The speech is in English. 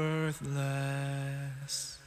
worthless.